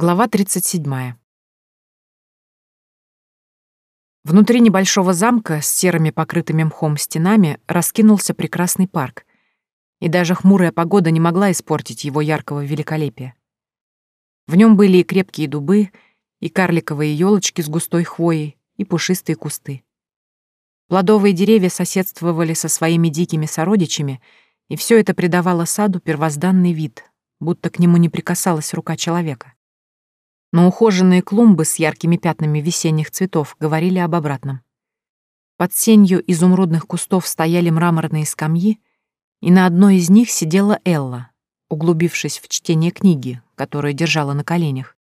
Глава 37. Внутри небольшого замка с серыми покрытыми мхом стенами раскинулся прекрасный парк, и даже хмурая погода не могла испортить его яркого великолепия. В нем были и крепкие дубы, и карликовые елочки с густой хвоей, и пушистые кусты. Плодовые деревья соседствовали со своими дикими сородичами, и все это придавало саду первозданный вид, будто к нему не прикасалась рука человека. Но ухоженные клумбы с яркими пятнами весенних цветов говорили об обратном. Под сенью изумрудных кустов стояли мраморные скамьи, и на одной из них сидела Элла, углубившись в чтение книги, которую держала на коленях.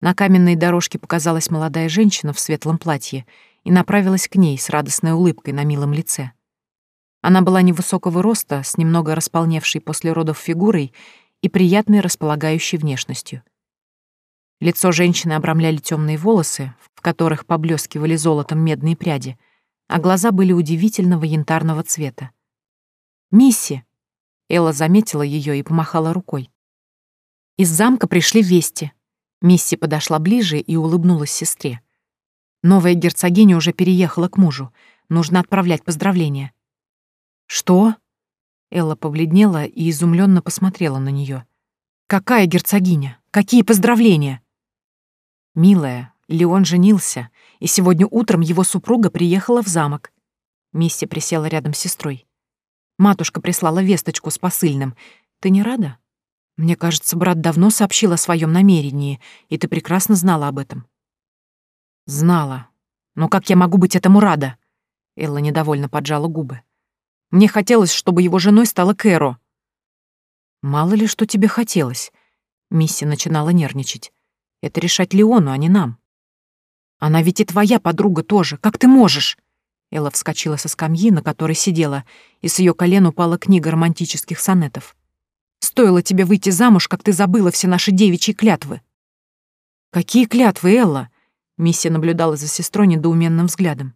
На каменной дорожке показалась молодая женщина в светлом платье и направилась к ней с радостной улыбкой на милом лице. Она была невысокого роста, с немного располневшей после родов фигурой и приятной располагающей внешностью. Лицо женщины обрамляли темные волосы, в которых поблескивали золотом медные пряди, а глаза были удивительного янтарного цвета. «Мисси!» — Элла заметила ее и помахала рукой. Из замка пришли вести. Мисси подошла ближе и улыбнулась сестре. Новая герцогиня уже переехала к мужу. Нужно отправлять поздравления. «Что?» Элла побледнела и изумленно посмотрела на нее. «Какая герцогиня? Какие поздравления?» «Милая, Леон женился, и сегодня утром его супруга приехала в замок». Мисси присела рядом с сестрой. «Матушка прислала весточку с посыльным. Ты не рада? Мне кажется, брат давно сообщил о своем намерении, и ты прекрасно знала об этом». «Знала. Но как я могу быть этому рада?» Элла недовольно поджала губы. «Мне хотелось, чтобы его женой стала Кэро». «Мало ли, что тебе хотелось». Мисси начинала нервничать. Это решать Леону, а не нам. Она ведь и твоя подруга тоже. Как ты можешь?» Элла вскочила со скамьи, на которой сидела, и с ее колен упала книга романтических сонетов. «Стоило тебе выйти замуж, как ты забыла все наши девичьи клятвы». «Какие клятвы, Элла?» Миссия наблюдала за сестрой недоуменным взглядом.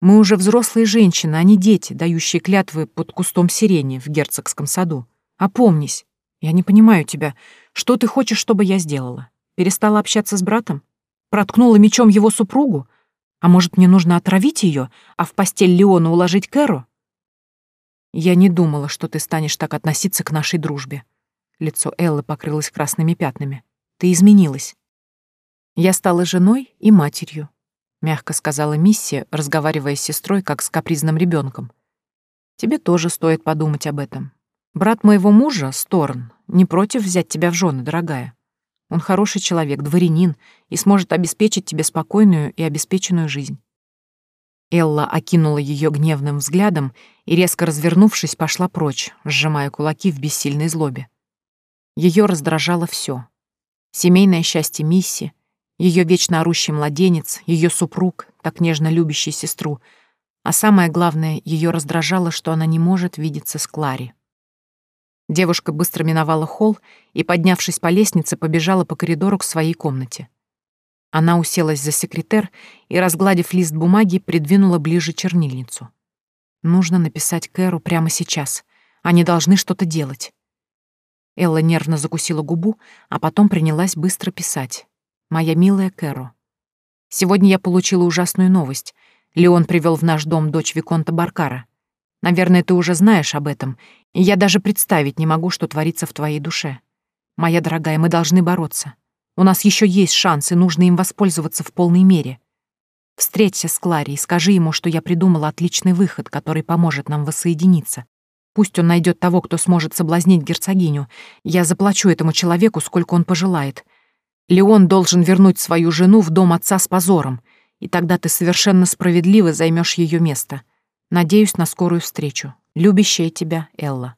«Мы уже взрослые женщины, а не дети, дающие клятвы под кустом сирени в герцогском саду. Опомнись. Я не понимаю тебя. Что ты хочешь, чтобы я сделала?» Перестала общаться с братом? Проткнула мечом его супругу? А может, мне нужно отравить ее, а в постель Леона уложить Кэру? Я не думала, что ты станешь так относиться к нашей дружбе. Лицо Эллы покрылось красными пятнами. Ты изменилась. Я стала женой и матерью, мягко сказала Мисси, разговаривая с сестрой, как с капризным ребенком. Тебе тоже стоит подумать об этом. Брат моего мужа, Сторн, не против взять тебя в жены, дорогая. Он хороший человек, дворянин, и сможет обеспечить тебе спокойную и обеспеченную жизнь». Элла окинула ее гневным взглядом и, резко развернувшись, пошла прочь, сжимая кулаки в бессильной злобе. Ее раздражало все: Семейное счастье Мисси, ее вечно орущий младенец, ее супруг, так нежно любящий сестру, а самое главное, ее раздражало, что она не может видеться с Клари. Девушка быстро миновала холл и, поднявшись по лестнице, побежала по коридору к своей комнате. Она уселась за секретер и, разгладив лист бумаги, придвинула ближе чернильницу. Нужно написать Кэру прямо сейчас. Они должны что-то делать. Элла нервно закусила губу, а потом принялась быстро писать. «Моя милая Кэру, сегодня я получила ужасную новость. Леон привел в наш дом дочь Виконта Баркара. Наверное, ты уже знаешь об этом, и я даже представить не могу, что творится в твоей душе. Моя дорогая, мы должны бороться. У нас еще есть шанс, и нужно им воспользоваться в полной мере. Встреться с Клари и скажи ему, что я придумала отличный выход, который поможет нам воссоединиться. Пусть он найдет того, кто сможет соблазнить герцогиню. Я заплачу этому человеку, сколько он пожелает. Леон должен вернуть свою жену в дом отца с позором, и тогда ты совершенно справедливо займешь ее место. Надеюсь на скорую встречу. Любящая тебя Элла.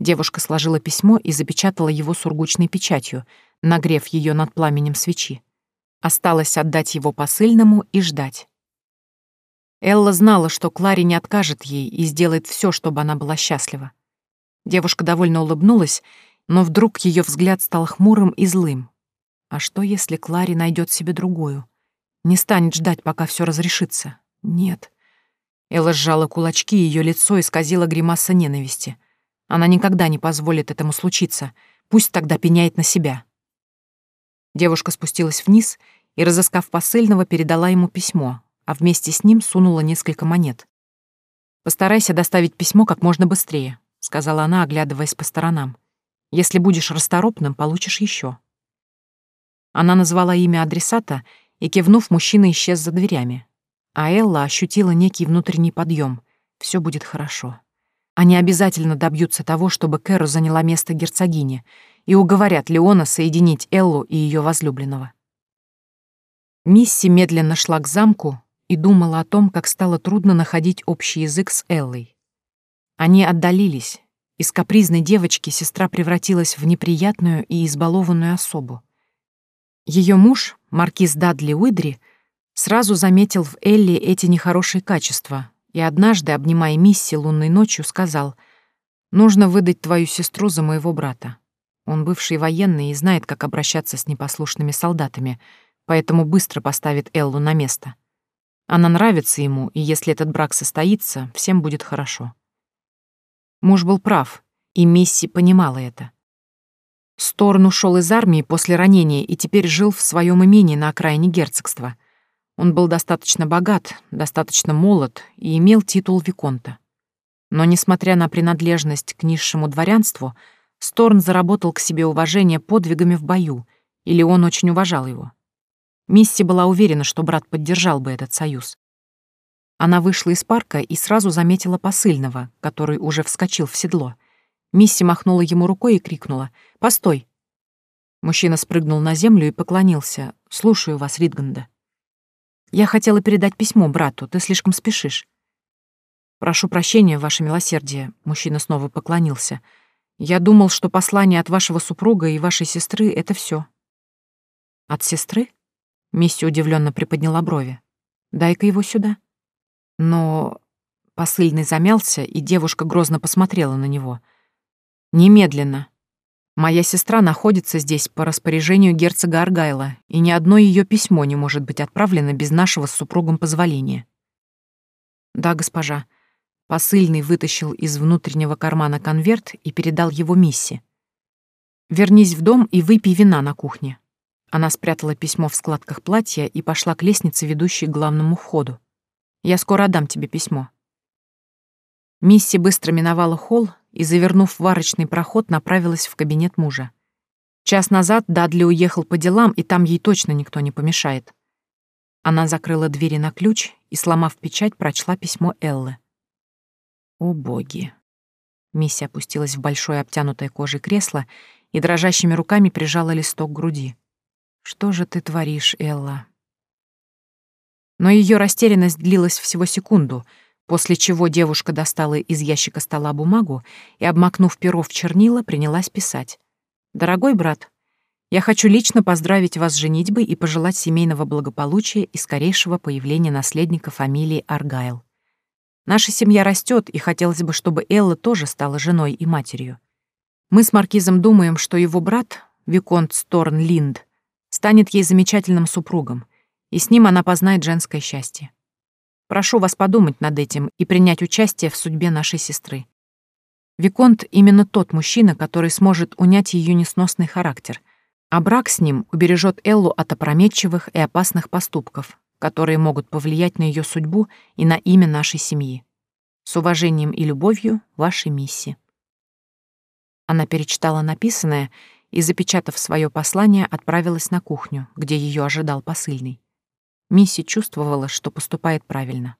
Девушка сложила письмо и запечатала его сургучной печатью, нагрев ее над пламенем свечи. Осталось отдать его посыльному и ждать. Элла знала, что Клари не откажет ей и сделает все, чтобы она была счастлива. Девушка довольно улыбнулась, но вдруг ее взгляд стал хмурым и злым. А что, если Клари найдет себе другую? Не станет ждать, пока все разрешится? Нет. Элла сжала кулачки, ее лицо исказило гримаса ненависти. Она никогда не позволит этому случиться. Пусть тогда пеняет на себя. Девушка спустилась вниз и, разыскав посыльного, передала ему письмо, а вместе с ним сунула несколько монет. «Постарайся доставить письмо как можно быстрее», — сказала она, оглядываясь по сторонам. «Если будешь расторопным, получишь еще. Она назвала имя адресата, и, кивнув, мужчина исчез за дверями. А Элла ощутила некий внутренний подъем. Все будет хорошо. Они обязательно добьются того, чтобы Кэру заняла место герцогини, и уговорят Леона соединить Эллу и ее возлюбленного. Мисси медленно шла к замку и думала о том, как стало трудно находить общий язык с Эллой. Они отдалились. Из капризной девочки сестра превратилась в неприятную и избалованную особу. Ее муж, маркиз Дадли Уидри, сразу заметил в Элли эти нехорошие качества и однажды, обнимая Мисси лунной ночью, сказал «Нужно выдать твою сестру за моего брата. Он бывший военный и знает, как обращаться с непослушными солдатами, поэтому быстро поставит Эллу на место. Она нравится ему, и если этот брак состоится, всем будет хорошо». Муж был прав, и Мисси понимала это. Сторн ушел из армии после ранения и теперь жил в своем имении на окраине герцогства. Он был достаточно богат, достаточно молод и имел титул Виконта. Но, несмотря на принадлежность к низшему дворянству, Сторн заработал к себе уважение подвигами в бою, или он очень уважал его. Мисси была уверена, что брат поддержал бы этот союз. Она вышла из парка и сразу заметила посыльного, который уже вскочил в седло — Мисси махнула ему рукой и крикнула «Постой!». Мужчина спрыгнул на землю и поклонился. «Слушаю вас, Ридганда». «Я хотела передать письмо брату, ты слишком спешишь». «Прошу прощения, ваше милосердие», — мужчина снова поклонился. «Я думал, что послание от вашего супруга и вашей сестры — это все. «От сестры?» — Мисси удивленно приподняла брови. «Дай-ка его сюда». Но посыльный замялся, и девушка грозно посмотрела на него — Немедленно. Моя сестра находится здесь по распоряжению герцога Аргайла, и ни одно ее письмо не может быть отправлено без нашего с супругом позволения. Да, госпожа. Посыльный вытащил из внутреннего кармана конверт и передал его Мисси. «Вернись в дом и выпей вина на кухне». Она спрятала письмо в складках платья и пошла к лестнице, ведущей к главному входу. «Я скоро отдам тебе письмо». Мисси быстро миновала холл, и, завернув в арочный проход, направилась в кабинет мужа. Час назад Дадли уехал по делам, и там ей точно никто не помешает. Она закрыла двери на ключ и, сломав печать, прочла письмо Эллы. «О боги!» Мисси опустилась в большое обтянутое кожей кресло и дрожащими руками прижала листок к груди. «Что же ты творишь, Элла?» Но ее растерянность длилась всего секунду — после чего девушка достала из ящика стола бумагу и, обмакнув перо в чернила, принялась писать. «Дорогой брат, я хочу лично поздравить вас с женитьбой и пожелать семейного благополучия и скорейшего появления наследника фамилии Аргайл. Наша семья растет, и хотелось бы, чтобы Элла тоже стала женой и матерью. Мы с Маркизом думаем, что его брат, Виконт Сторн Линд, станет ей замечательным супругом, и с ним она познает женское счастье. Прошу вас подумать над этим и принять участие в судьбе нашей сестры. Виконт именно тот мужчина, который сможет унять ее несносный характер, а брак с ним убережет Эллу от опрометчивых и опасных поступков, которые могут повлиять на ее судьбу и на имя нашей семьи. С уважением и любовью, вашей Мисси. Она перечитала написанное и, запечатав свое послание, отправилась на кухню, где ее ожидал посыльный. Мисси чувствовала, что поступает правильно.